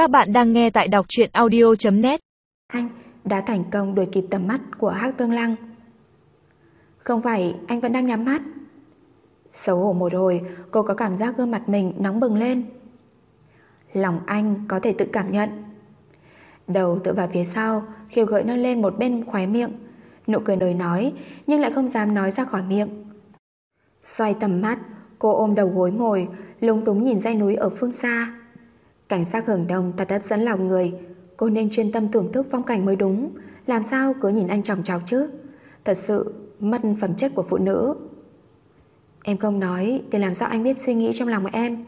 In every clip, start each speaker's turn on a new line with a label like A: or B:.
A: Các bạn đang nghe tại đọc truyện audio.net
B: Anh đã thành công đuổi kịp tầm mắt của Hắc Tương Lăng. Không phải anh vẫn đang nhắm mắt. Xấu hổ một hồi, cô có cảm giác gương mặt mình nóng bừng lên. Lòng anh có thể tự cảm nhận. Đầu tựa vào phía sau, khiêu gợi nó lên một bên khóe miệng. Nụ cười đời nói, nhưng lại không dám nói ra khỏi miệng. Xoay tầm mắt, cô ôm đầu gối ngồi, lung túng nhìn dãy núi ở phương xa. Cảnh sát hưởng đông thật hấp dẫn lòng người. Cô nên chuyên tâm thưởng thức phong cảnh mới đúng. Làm sao cứ nhìn anh chòng chọc chứ? Thật sự, mất phẩm chất của phụ nữ. Em không nói, Thì làm sao anh biết suy nghĩ trong lòng em?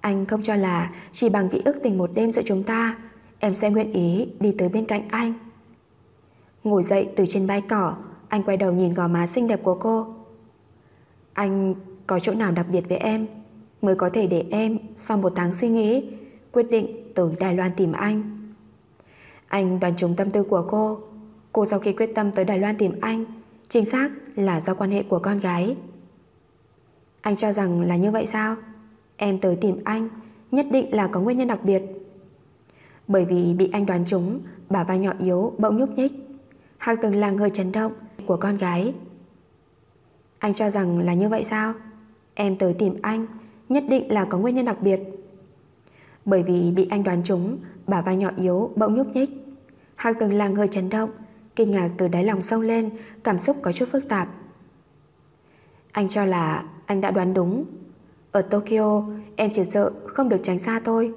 B: Anh không cho là Chỉ bằng ký ức tình một đêm giữa chúng ta, Em sẽ nguyện ý đi tới bên cạnh anh. Ngồi dậy từ trên bãi cỏ, Anh quay đầu nhìn gò má xinh đẹp của cô. Anh có chỗ nào đặc biệt với em? Mới có thể để em Sau một tháng suy nghĩ quyết định từ Đài Loan tìm anh. Anh đoán trúng tâm tư của cô. Cô sau khi quyết tâm tới Đài Loan tìm anh, chính xác là do quan hệ của con gái. Anh cho rằng là như vậy sao? Em tới tìm anh, nhất định là có nguyên nhân đặc biệt. Bởi vì bị anh đoán trúng, bà vai nhỏ yếu bỗng nhúc nhích. Hạc từng là người chấn động của con gái. Anh cho rằng là như vậy sao? Em tới tìm anh, nhất định là có nguyên nhân đặc biệt. Bởi vì bị anh đoán trúng, Bà vai nhỏ yếu, bỗng nhúc nhích. Hạc từng là người chấn động, Kinh ngạc từ đáy lòng sâu lên, Cảm xúc có chút phức tạp. Anh cho là anh đã đoán đúng. Ở Tokyo, Em chỉ sợ không được tránh xa thôi.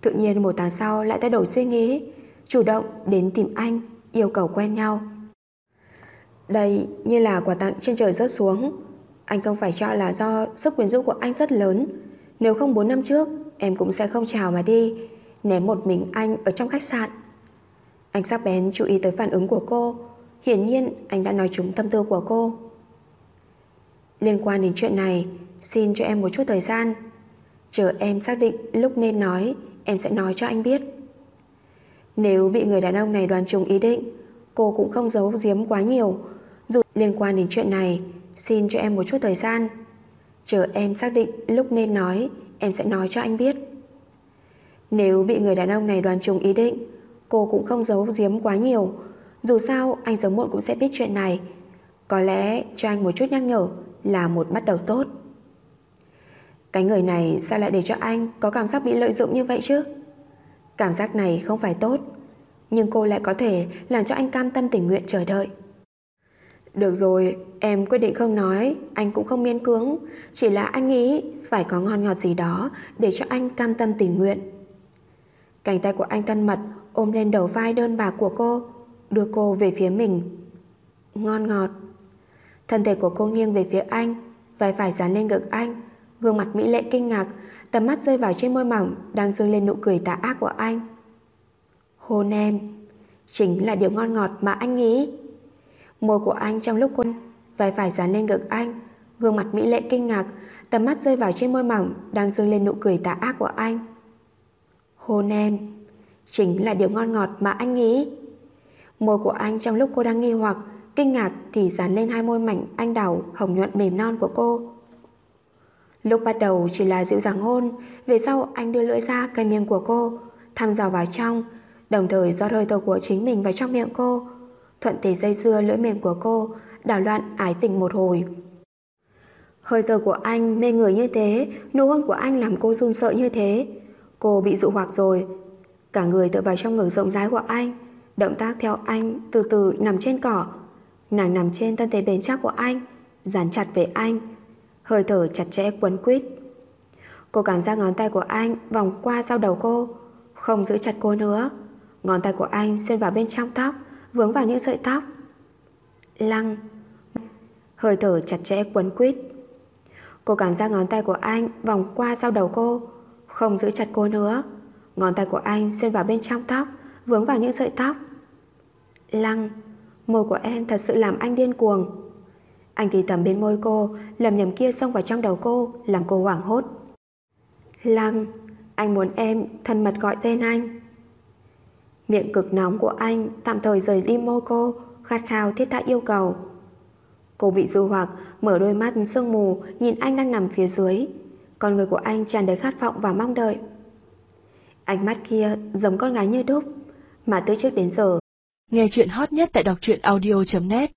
B: Tự nhiên một tháng sau lại thay đổi suy nghĩ, Chủ động đến tìm anh, Yêu cầu quen nhau. Đây như là quà tặng trên trời rớt xuống. Anh không phải cho là do Sức quyến rũ của anh rất lớn. Nếu không 4 năm trước Em cũng sẽ không chào mà đi, Ném một mình anh ở trong khách sạn. Anh sắc bén chú ý tới phản ứng của cô. Hiển nhiên, anh đã nói trúng tâm tư của cô. Liên quan đến chuyện này, Xin cho em một chút thời gian. Chờ em xác định lúc nên nói, Em sẽ nói cho anh biết. Nếu bị người đàn ông này đoán trúng ý định, Cô cũng không giấu giếm quá nhiều. Dù liên quan đến chuyện này, Xin cho em một chút thời gian. Chờ em xác định lúc nên nói Em sẽ nói cho anh biết. Nếu bị người đàn ông này đoán trùng ý định, Cô cũng không giấu giếm quá nhiều. Dù sao, anh sớm muộn cũng sẽ biết chuyện này. Có lẽ cho anh một chút nhắc nhở Là một bắt đầu tốt. Cái người này sao lại để cho anh Có cảm giác bị lợi dụng như vậy chứ? Cảm giác này không phải tốt, Nhưng cô lại có thể Làm cho anh cam tâm tình nguyện chờ đợi được rồi, em quyết định không nói, anh cũng không miên cưỡng, chỉ là anh nghĩ phải có ngon ngọt gì đó để cho anh cam tâm tình nguyện. Cánh tay của anh thân mật ôm lên đầu vai đơn bạc của cô, đưa cô về phía mình. Ngon ngọt. Thân thể của cô nghiêng về phía anh, vai phải dán lên ngực anh, gương mặt mỹ lệ kinh ngạc, tầm mắt rơi vào trên môi mỏng đang dương lên nụ cười tà ác của anh. Hôn em, chính là điều ngon ngọt mà anh nghĩ. Môi của anh trong lúc cô vai phải dán lên ngực anh, gương mặt mỹ lệ kinh ngạc, tầm mắt rơi vào trên môi mỏng đang dương lên nụ cười tà ác của anh. Hôn em, chính là điều ngon ngọt mà anh nghĩ. Môi của anh trong lúc cô đang nghi hoặc, kinh ngạc thì dán lên hai môi mảnh anh đào hồng nhuận mềm non của cô. Lúc bắt đầu chỉ là dịu dàng hôn, về sau anh đưa lưỡi ra cây miệng của cô, thăm dò vào trong, đồng thời do hơi thở của chính mình vào trong miệng cô, thuận thế dây dưa lưỡi mềm của cô, đảo loạn ái tình một hồi. Hơi thở của anh mê người như thế, nụ hôn của anh làm cô run sợ như thế. Cô bị dụ hoặc rồi. Cả người tựa vào trong ngực rộng rãi của anh, động tác theo anh từ từ nằm trên cỏ. Nàng nằm trên thân thể bền chắc của anh, dán chặt về anh. Hơi thở chặt chẽ quấn quýt. Cô cảm giác ngón tay của anh vòng qua sau đầu cô, không giữ chặt cô nữa. Ngón tay của anh xuyên vào bên trong tóc, vướng vào những sợi tóc. Lăng, Hơi thở chặt chẽ quấn quýt Cô cảm giác ngón tay của anh, vòng qua sau đầu cô, Không giữ chặt cô nữa. Ngón tay của anh xuyên vào bên trong tóc, Vướng vào những sợi tóc. Lăng, Môi của em thật sự làm anh điên cuồng. Anh thì tầm bên môi cô, Lầm nhầm kia xông vào trong đầu cô, Làm cô hoảng hốt. Lăng, Anh muốn em thân mật gọi tên anh. Miệng cực nóng của anh tạm thời rời đi môi cô, khát khao thiết tha yêu cầu. Cô bị dư hoặc, mở đôi mắt sương mù nhìn anh đang nằm phía dưới. Con người của anh tràn đầy khát vọng và mong đợi. Ánh mắt kia giống con gái như đúc, mà từ trước đến giờ.
A: Nghe chuyện hot nhất tại đọc truyện audio.net